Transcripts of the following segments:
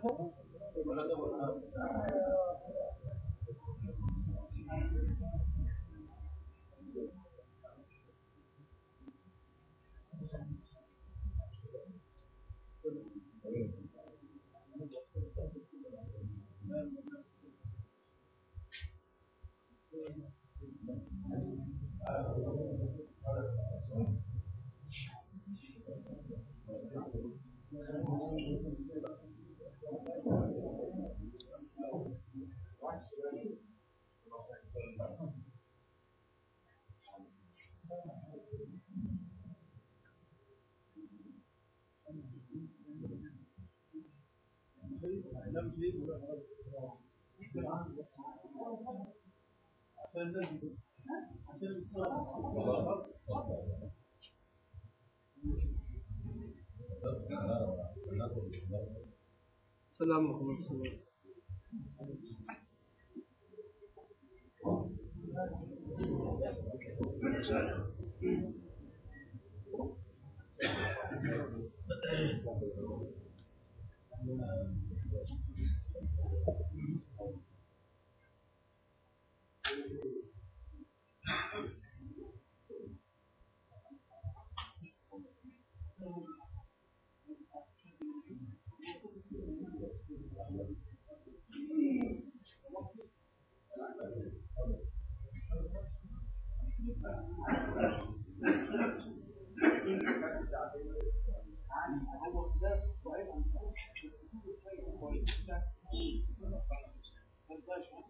trabajo? Salam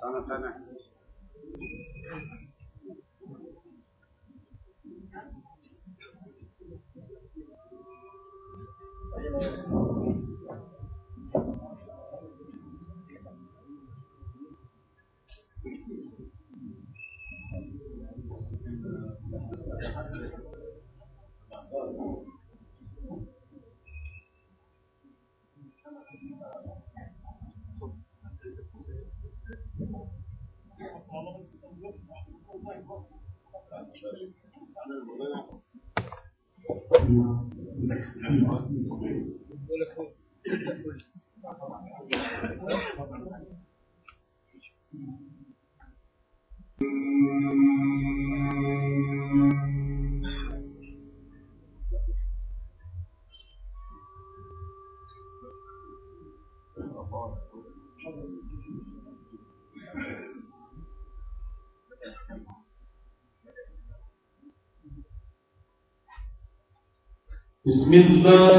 等等等等 Thank you. الله الرحمن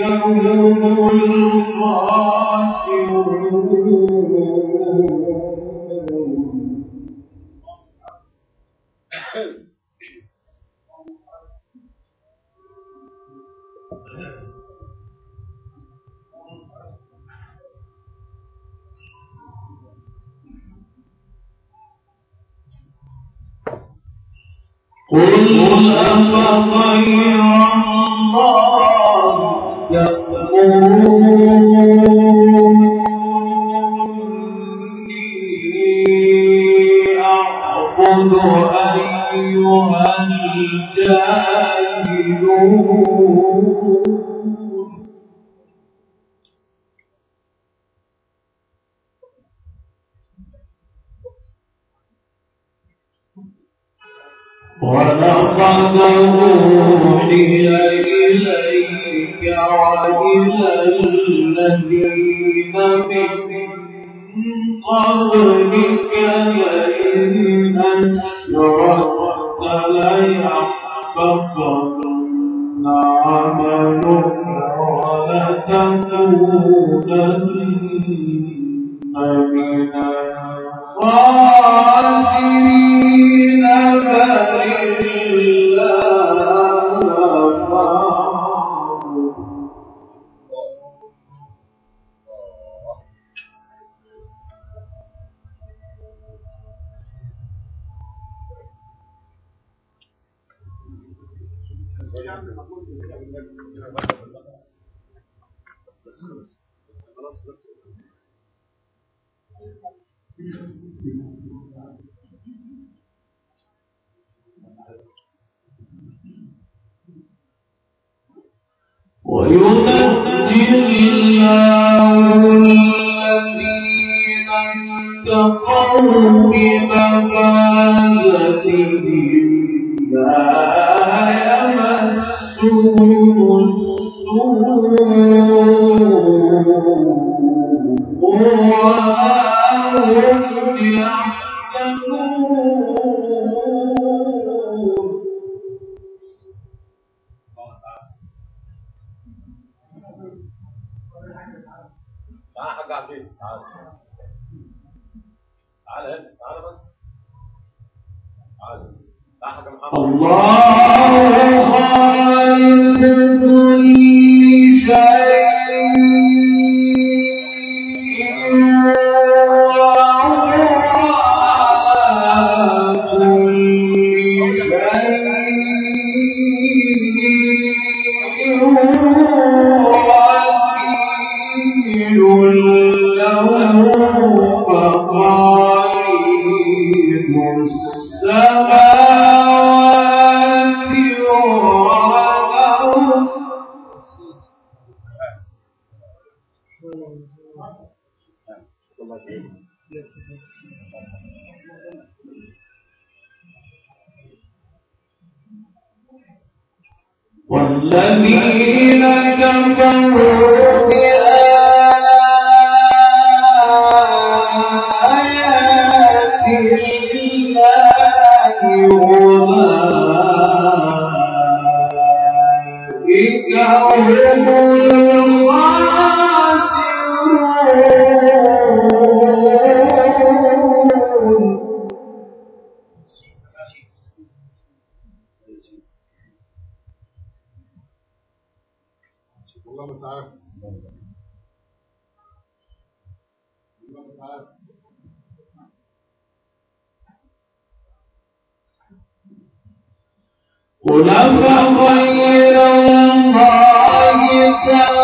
يوم هم الخاسرون. Oh. قل أفغير الله تأمروني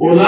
قل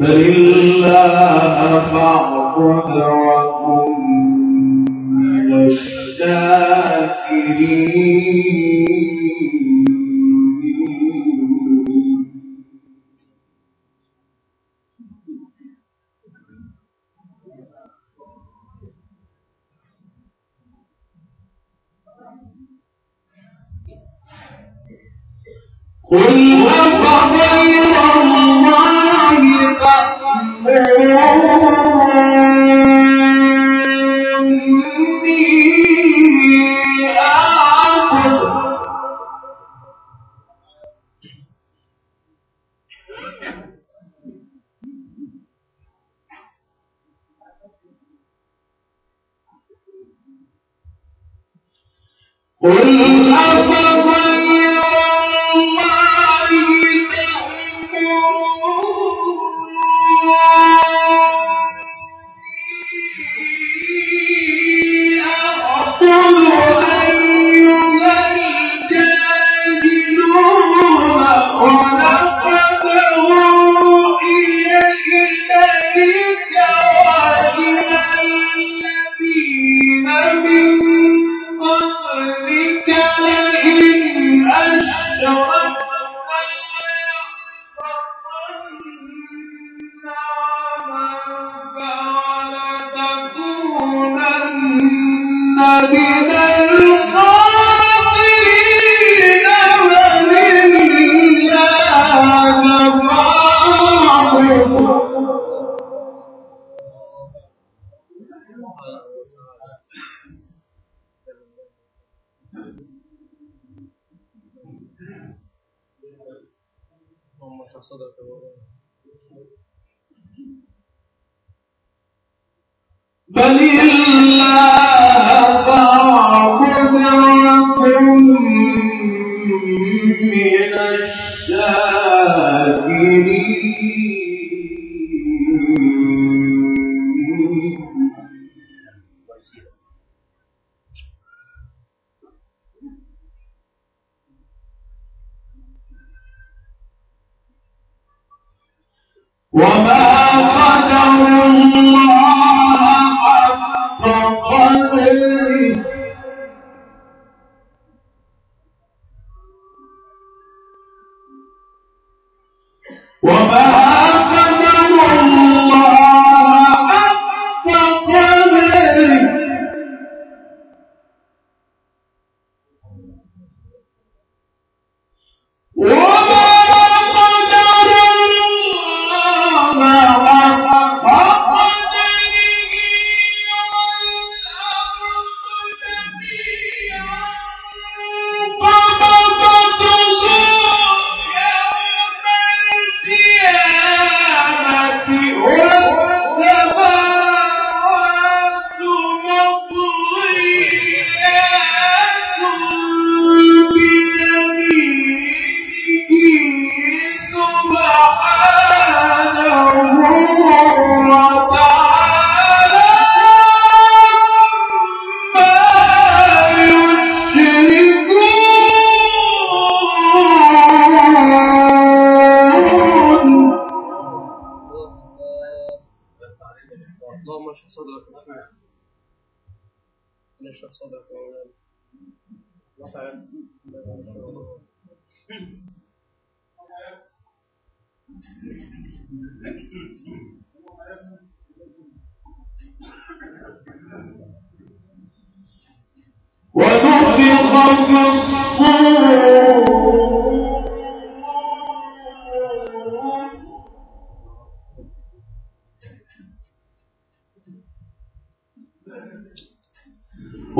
بل الله فاعبد وكن من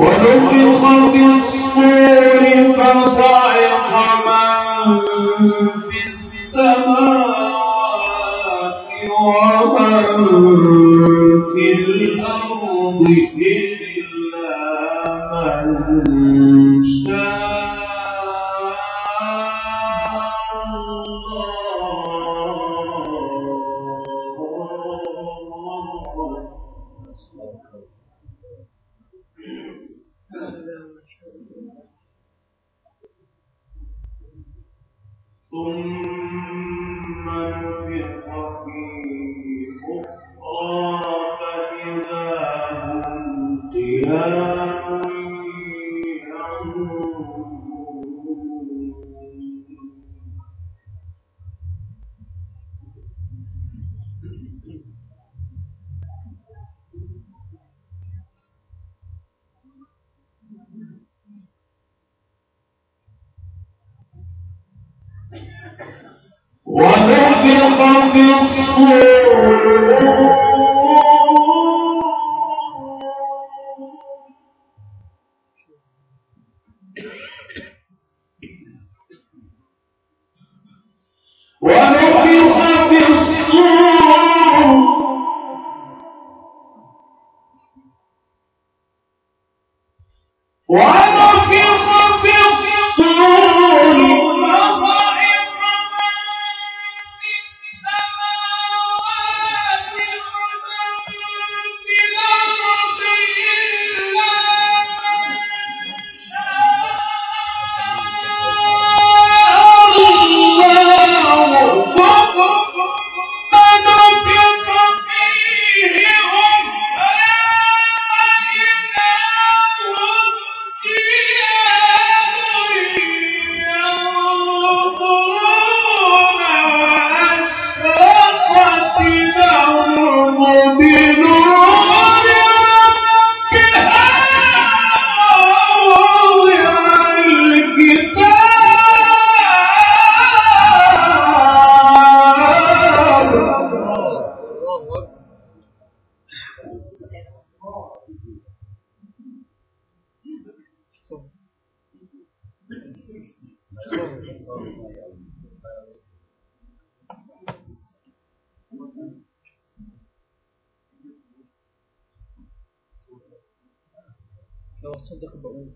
ونفخ ونفخ في الصور لو أصدق بقول.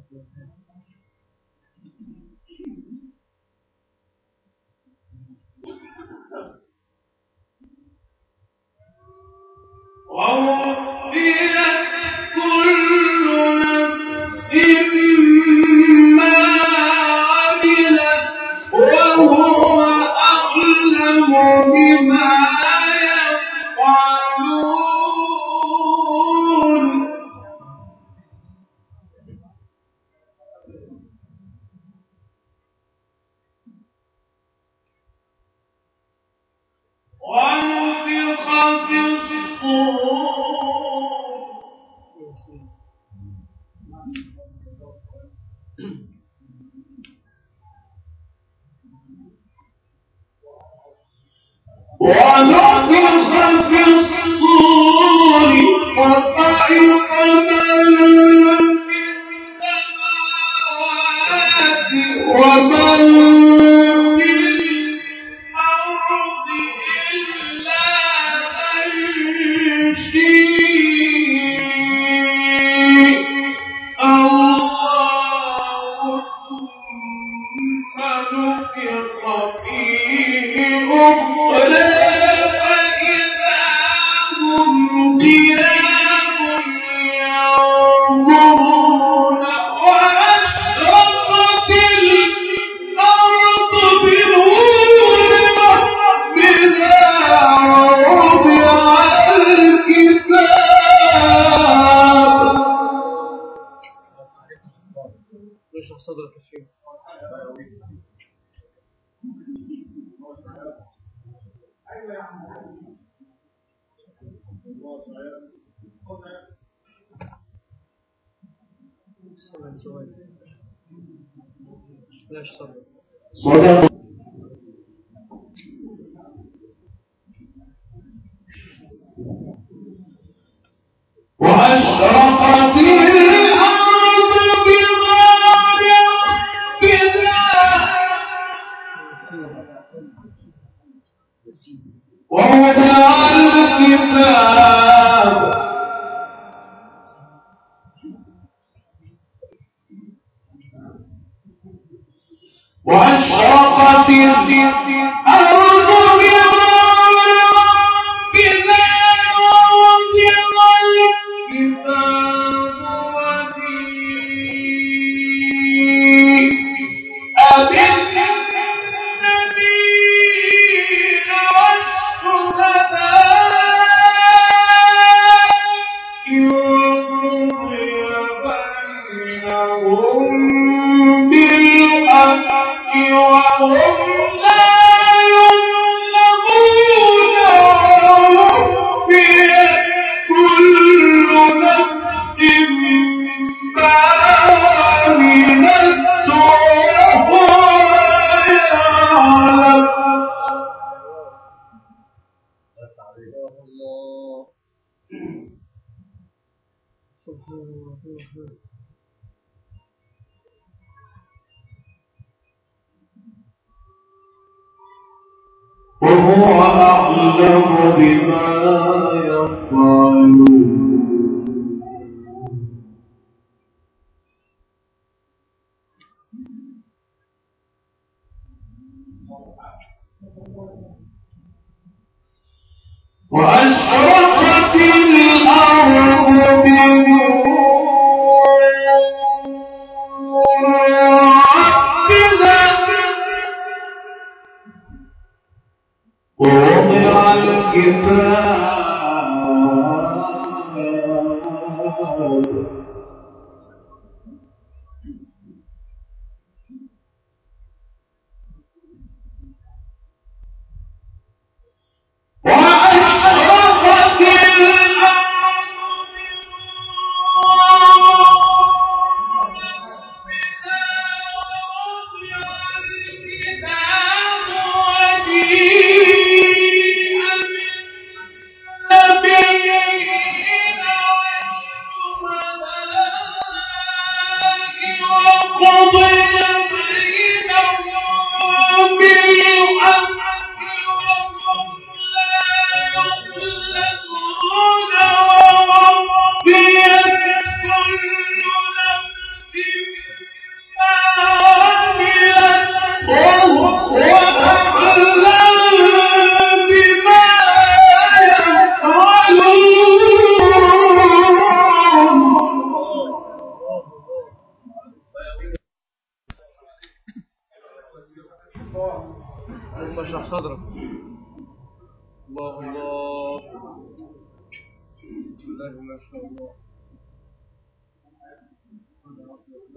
الله ووفيت كل ووضع الكتاب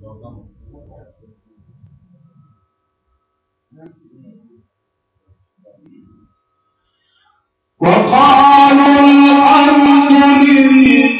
والله وقالوا الحمد لله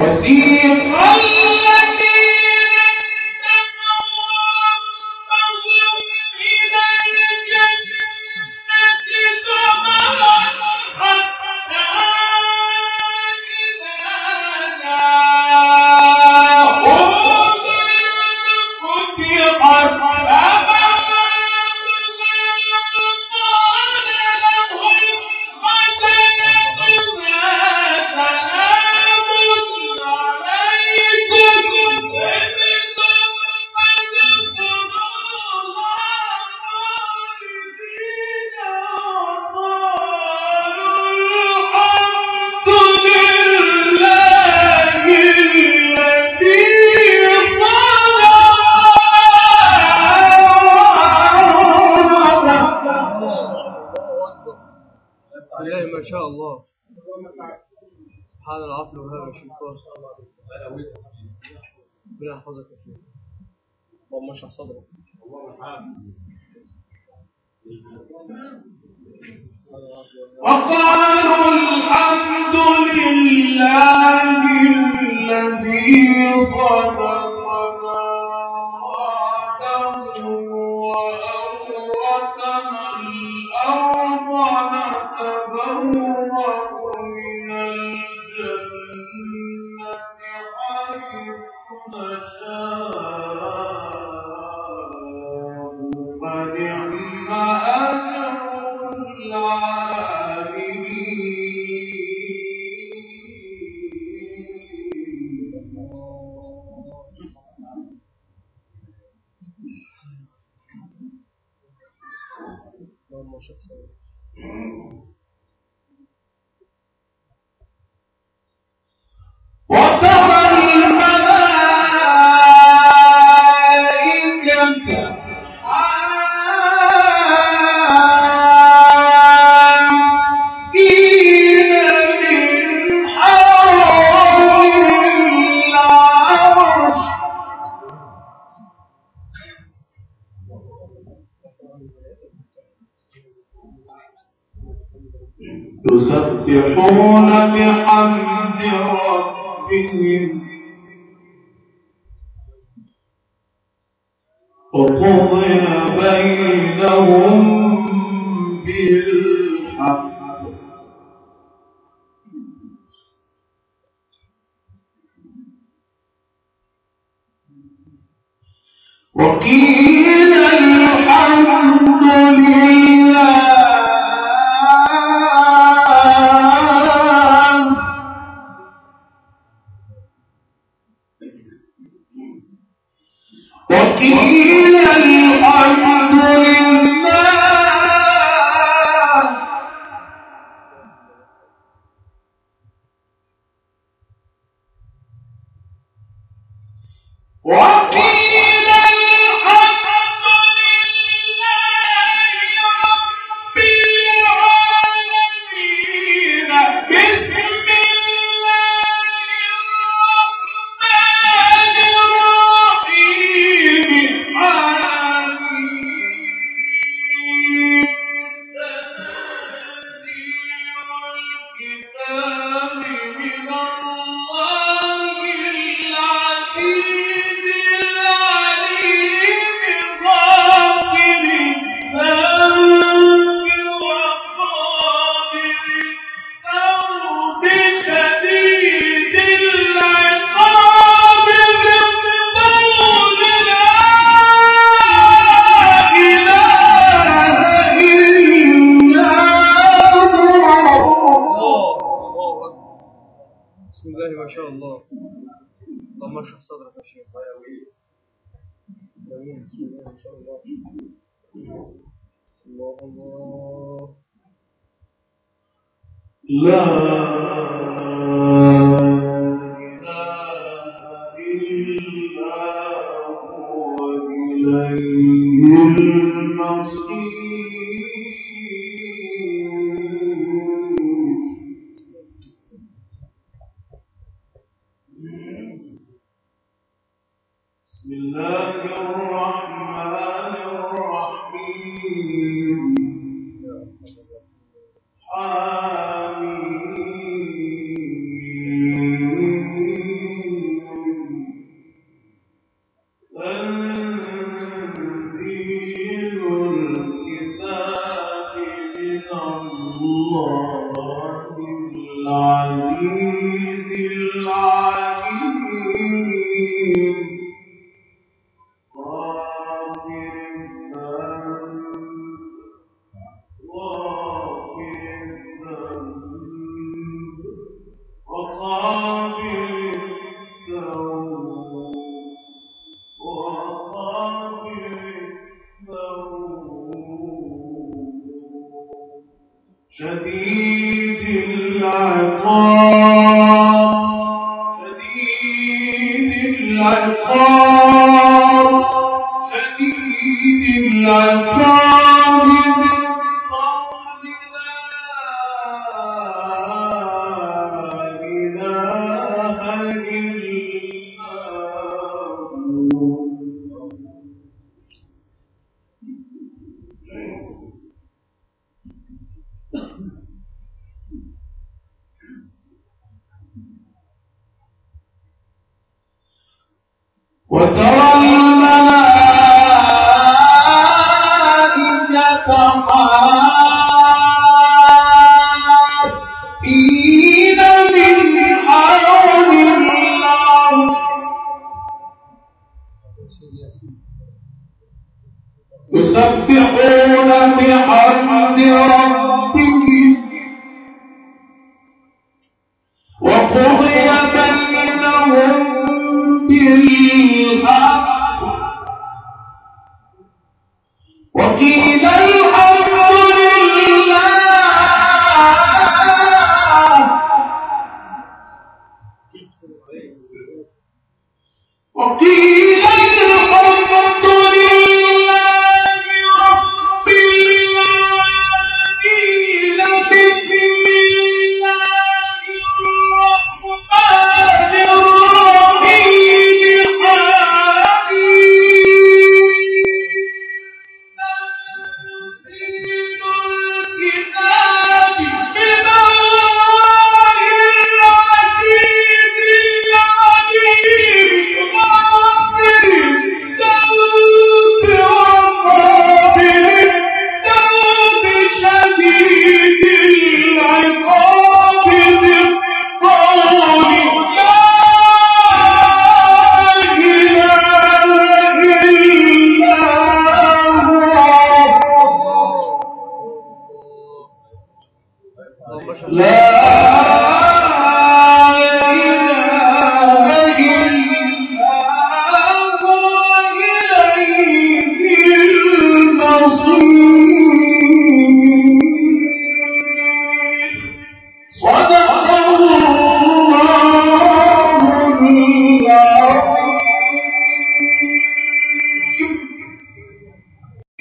وفي قلبك هذا العطل وهذا الشيء فرص ربنا يحفظك يا شيخ. اللهم اشرح صدرك وقالوا الحمد لله الذي صدق 好了好了